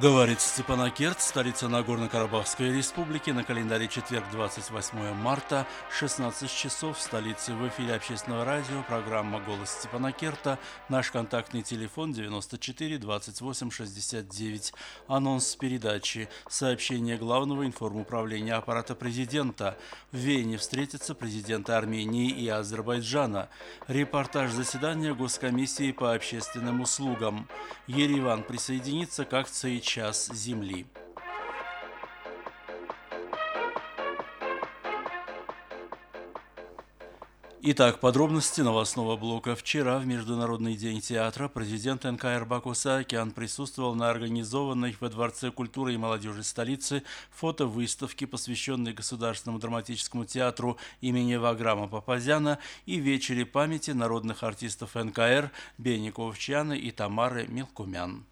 Говорит Степанакерт, столица Нагорно-Карабахской республики. На календаре четверг, 28 марта, 16 часов в столице. В эфире общественного радио, программа «Голос Степанакерта». Наш контактный телефон 94 28 69. Анонс передачи. Сообщение главного информуправления аппарата президента. В Вене встретятся президенты Армении и Азербайджана. Репортаж заседания Госкомиссии по общественным услугам. Ереван присоединится к акции час Земли. Итак, подробности новостного блока. Вчера в Международный день театра президент НКР Баку Саакян присутствовал на организованной во Дворце культуры и молодежи столицы фотовыставке, посвященной Государственному драматическому театру имени Ваграма Папазяна и вечере памяти народных артистов НКР Бени Ковчана и Тамары Милкумян.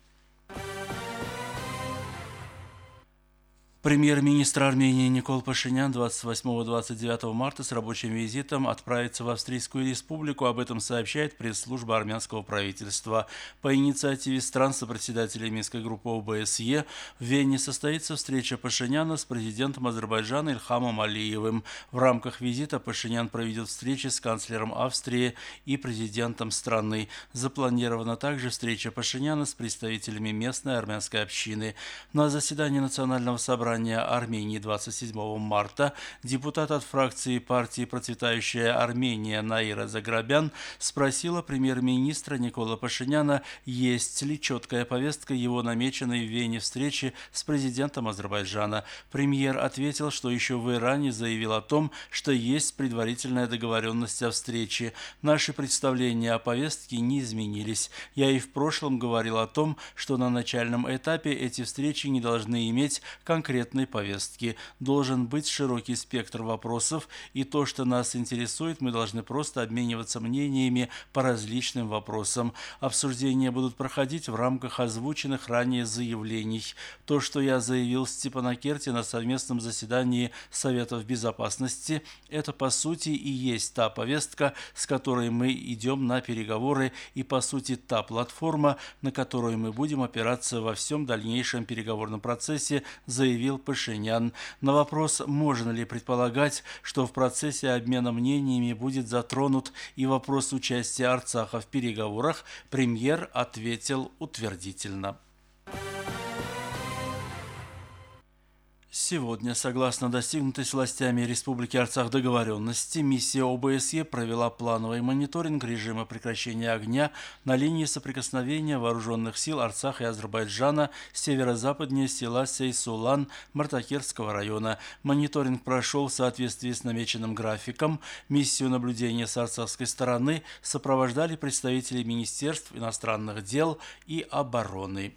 Премьер-министр Армении Никол Пашинян 28-29 марта с рабочим визитом отправится в Австрийскую республику. Об этом сообщает пресс-служба армянского правительства. По инициативе стран сопредседателей Минской группы ОБСЕ в Вене состоится встреча Пашиняна с президентом Азербайджана Ильхамом Алиевым. В рамках визита Пашинян проведет встречи с канцлером Австрии и президентом страны. Запланирована также встреча Пашиняна с представителями местной армянской общины. На заседании Национального собрания собрания Армении 27 марта депутат от фракции партии «Процветающая Армения» Наира Заграбян спросила премьер-министра Никола Пашиняна, есть ли четкая повестка его намеченной в Вене встречи с президентом Азербайджана. Премьер ответил, что еще в Иране заявил о том, что есть предварительная договоренность о встрече. Наши представления о повестке не изменились. Я и в прошлом говорил о том, что на начальном этапе эти встречи не должны иметь конкретного конкретной повестки. Должен быть широкий спектр вопросов, и то, что нас интересует, мы должны просто обмениваться мнениями по различным вопросам. Обсуждения будут проходить в рамках озвученных ранее заявлений. То, что я заявил в Степанакерте на совместном заседании Советов Безопасности, это по сути и есть та повестка, с которой мы идем на переговоры и по сути та платформа, на которую мы будем опираться во всем дальнейшем переговорном процессе, заявил заявил Пашинян. На вопрос, можно ли предполагать, что в процессе обмена мнениями будет затронут и вопрос участия Арцаха в переговорах, премьер ответил утвердительно. Сегодня, согласно достигнутой с властями Республики Арцах договоренности, миссия ОБСЕ провела плановый мониторинг режима прекращения огня на линии соприкосновения вооруженных сил Арцаха и Азербайджана северо-западнее села Сейсулан Мартакерского района. Мониторинг прошел в соответствии с намеченным графиком. Миссию наблюдения с арцахской стороны сопровождали представители Министерств иностранных дел и обороны.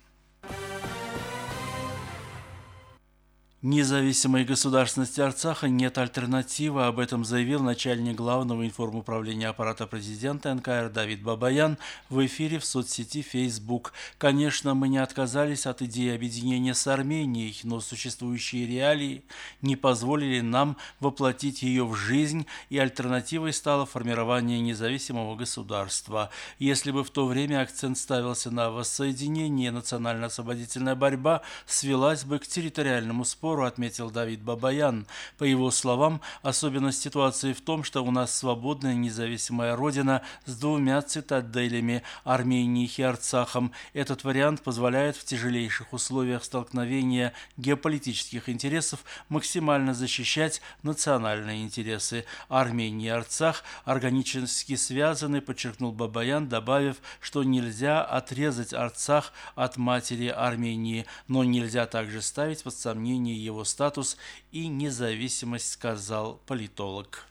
Независимой государственности Арцаха нет альтернативы, об этом заявил начальник главного информуправления аппарата президента НКР Давид Бабаян в эфире в соцсети Facebook. Конечно, мы не отказались от идеи объединения с Арменией, но существующие реалии не позволили нам воплотить ее в жизнь, и альтернативой стало формирование независимого государства. Если бы в то время акцент ставился на воссоединение, национально-освободительная борьба свелась бы к территориальному спору, спору, отметил Давид Бабаян. По его словам, особенность ситуации в том, что у нас свободная независимая родина с двумя цитаделями – Арменией и Арцахом. Этот вариант позволяет в тяжелейших условиях столкновения геополитических интересов максимально защищать национальные интересы. Армения и Арцах органически связаны, подчеркнул Бабаян, добавив, что нельзя отрезать Арцах от матери Армении, но нельзя также ставить под сомнение его статус и независимость, сказал политолог.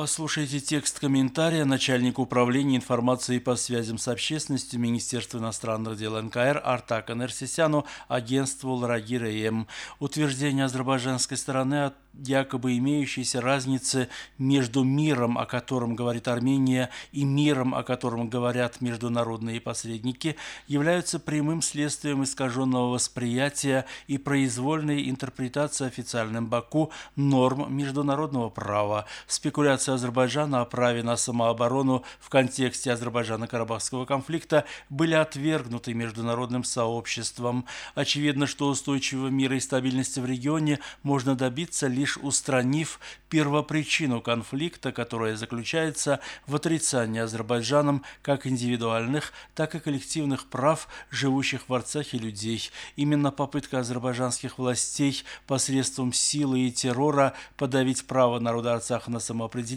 Послушайте текст комментария начальника управления информацией по связям с общественностью Министерства иностранных дел НКР Артака Нерсисяну агентству Ларагиреем. Утверждение азербайджанской стороны от якобы имеющейся разницы между миром, о котором говорит Армения, и миром, о котором говорят международные посредники, являются прямым следствием искаженного восприятия и произвольной интерпретации официальным Баку норм международного права. Спекуляция Декларации Азербайджана о праве на самооборону в контексте Азербайджано-Карабахского конфликта были отвергнуты международным сообществом. Очевидно, что устойчивого мира и стабильности в регионе можно добиться лишь устранив первопричину конфликта, которая заключается в отрицании Азербайджаном как индивидуальных, так и коллективных прав живущих в Арцахе людей. Именно попытка азербайджанских властей посредством силы и террора подавить право народа Арцаха на самоопределение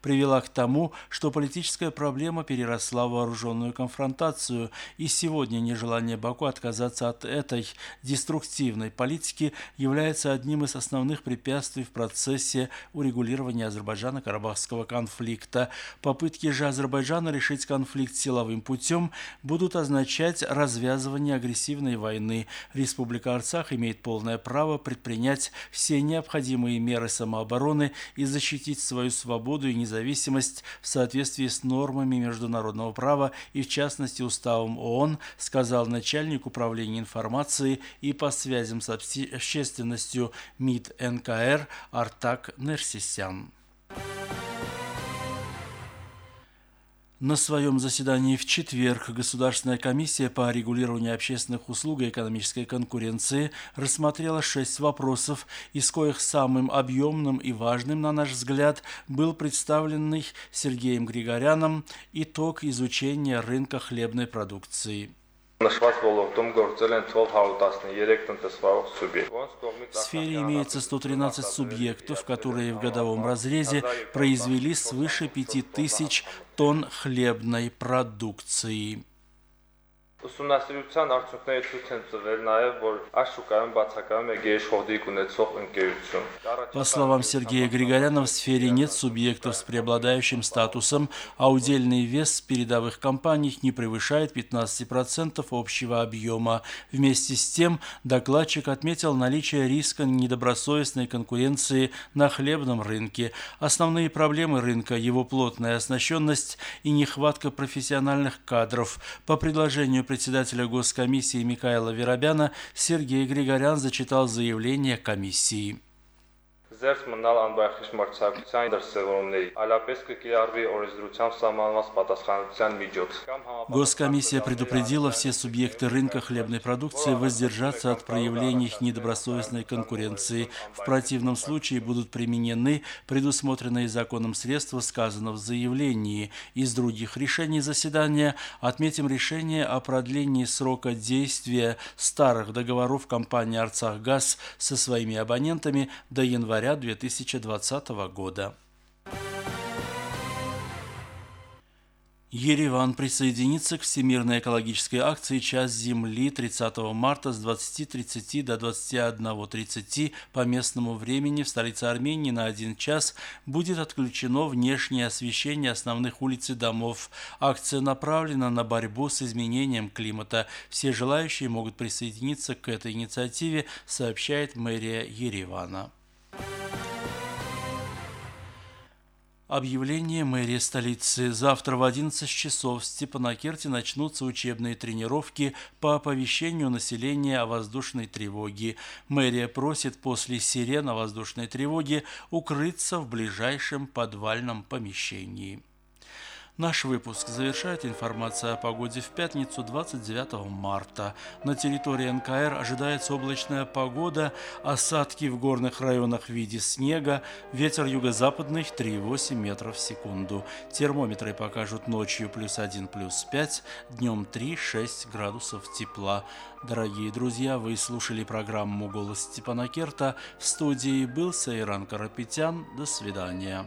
привела к тому, что политическая проблема переросла в вооруженную конфронтацию, и сегодня нежелание Баку отказаться от этой деструктивной политики является одним из основных препятствий в процессе урегулирования Азербайджана-Карабахского конфликта. Попытки же Азербайджана решить конфликт силовым путем будут означать развязывание агрессивной войны. Республика Арцах имеет полное право предпринять все необходимые меры самообороны и защитить свою свободу и независимость в соответствии с нормами международного права и, в частности, уставом ООН, сказал начальник управления информации и по связям с общественностью МИД НКР Артак Нерсисян. На своем заседании в четверг Государственная комиссия по регулированию общественных услуг и экономической конкуренции рассмотрела шесть вопросов, из коих самым объемным и важным, на наш взгляд, был представленный Сергеем Григоряном итог изучения рынка хлебной продукции. В сфере имеется 113 субъектов, которые в годовом разрезе произвели свыше 5000 тонн хлебной продукции. Ուսումնասիրության արդյունքները ցույց են տվել նաև, որ այս շուկայում բացակայում է գերիշխողդիկ ունեցող ընկերություն։ По словам Сергея Григоряна, в сфере нет субъектов с преобладающим статусом, а удельный вес передовых компаний не превышает 15% общего объема. Вместе с тем, докладчик отметил наличие риска недобросовестной конкуренции на хлебном рынке. Основные проблемы рынка – его плотная оснащенность и нехватка профессиональных кадров. По предложению председателя Госкомиссии Михаила Веробяна Сергей Григорян зачитал заявление комиссии զերծ մնալ անբարխիչ մրցակցության դրսևորումների, այլապես կկիրառվի օրենսդրությամբ սահմանված պատասխանատվության միջոց։ Госкомиссия предупредила все субъекты рынка хлебной продукции воздержаться от проявлений недобросовестной конкуренции. В противном случае будут применены предусмотренные законом средства, сказано в заявлении. Из других решений заседания отметим решение о продлении срока действия старых договоров компании «Арцахгаз» со своими абонентами до января 2020 года. Ереван присоединится к Всемирной экологической акции «Час Земли» 30 марта с 20.30 до 21.30 по местному времени в столице Армении на один час будет отключено внешнее освещение основных улиц и домов. Акция направлена на борьбу с изменением климата. Все желающие могут присоединиться к этой инициативе, сообщает мэрия Еревана. Объявление мэрии столицы. Завтра в 11 часов в Степанакерте начнутся учебные тренировки по оповещению населения о воздушной тревоге. Мэрия просит после сирен о воздушной тревоге укрыться в ближайшем подвальном помещении. Наш выпуск завершает информация о погоде в пятницу 29 марта. На территории НКР ожидается облачная погода, осадки в горных районах в виде снега, ветер юго-западный 3,8 метров в секунду. Термометры покажут ночью плюс 1, плюс 5, днем 3-6 градусов тепла. Дорогие друзья, вы слушали программу «Голос Степана Керта». В студии был Сайран Карапетян. До свидания.